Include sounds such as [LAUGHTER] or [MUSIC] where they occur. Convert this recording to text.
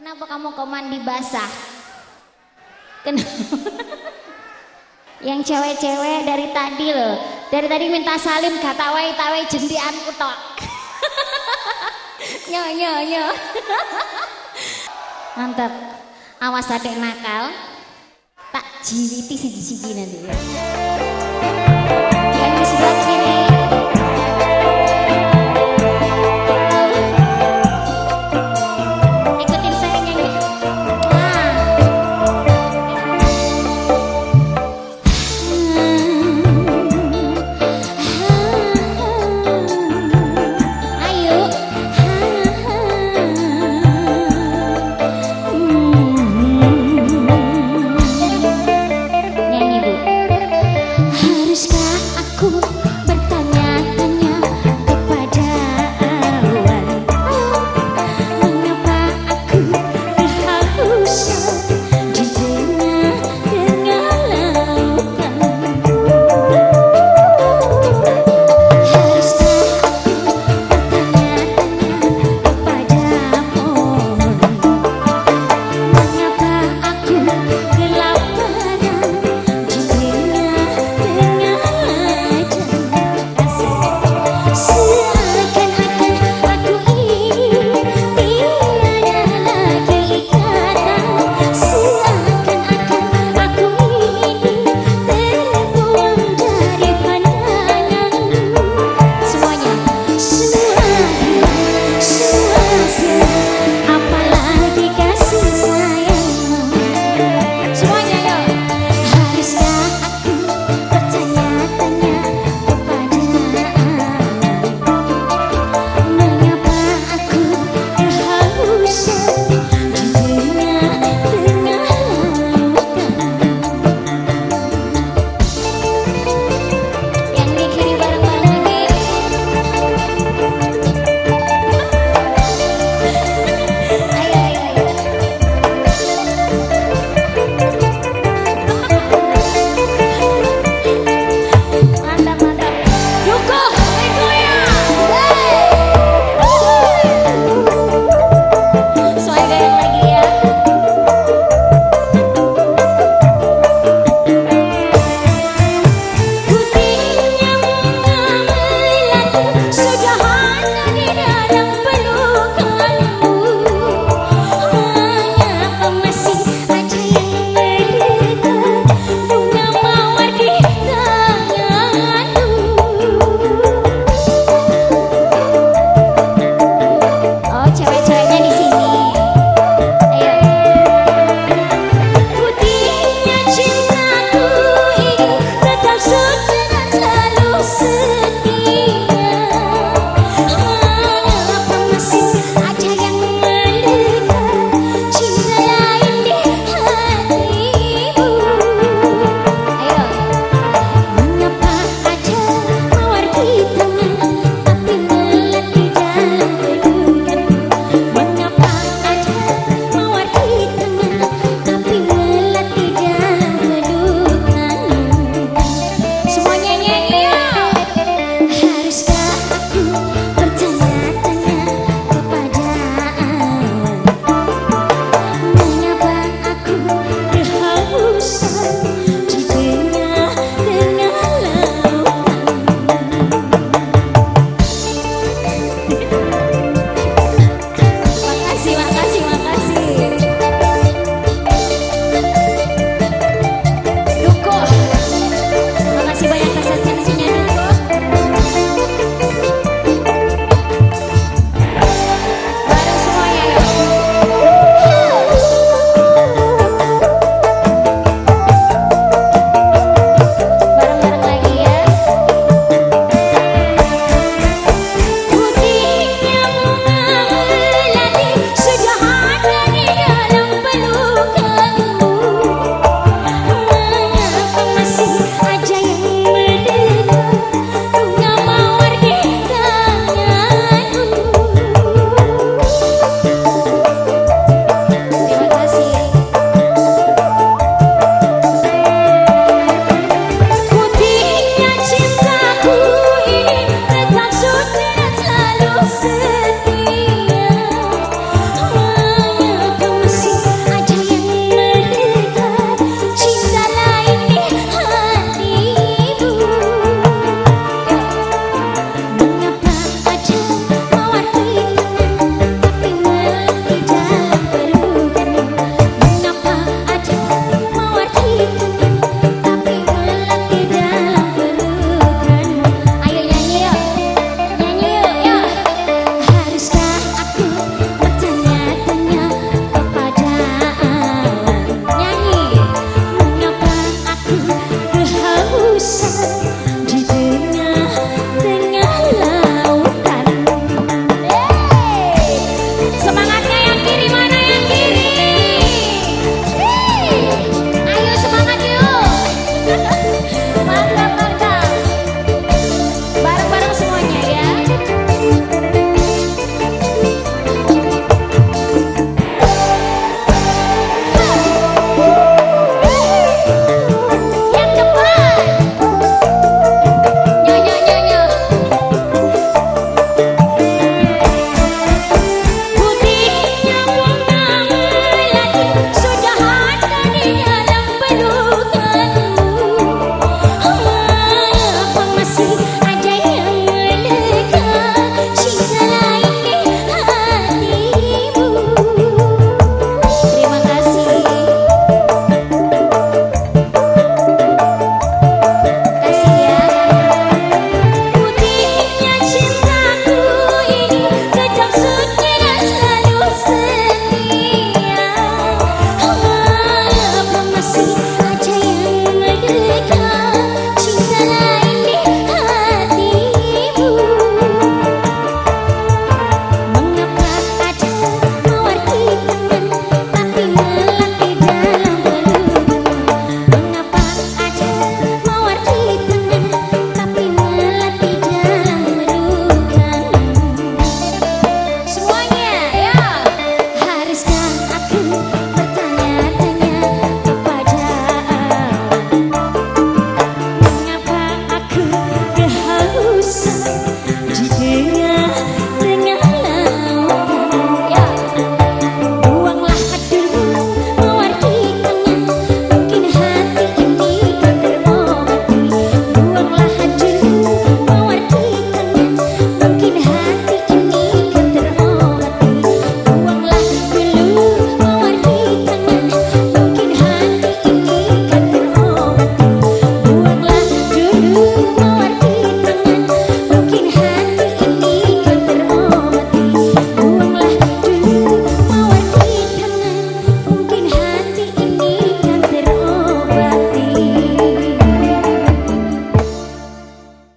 Kenapa kamu kok mandi basah? Kenapa? [LAUGHS] Yang cewek-cewek dari tadi loh. Dari tadi minta salim kata wai tawai jendianku tok. [LAUGHS] nyo nyo nyo. [LAUGHS] Mantap. Awas adek nakal. Tak jiwiti siji-siji nanti ya.